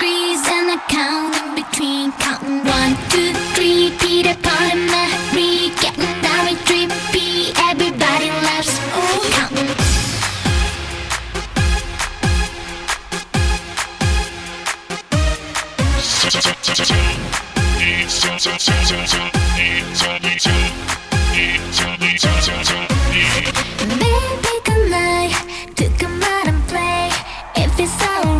degrees and I count in between Counting one, two, three Peter Pan Mary Getting down with trippy Everybody loves Ooh. Counting Baby, come on, took a and play if it's alright.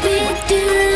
we do.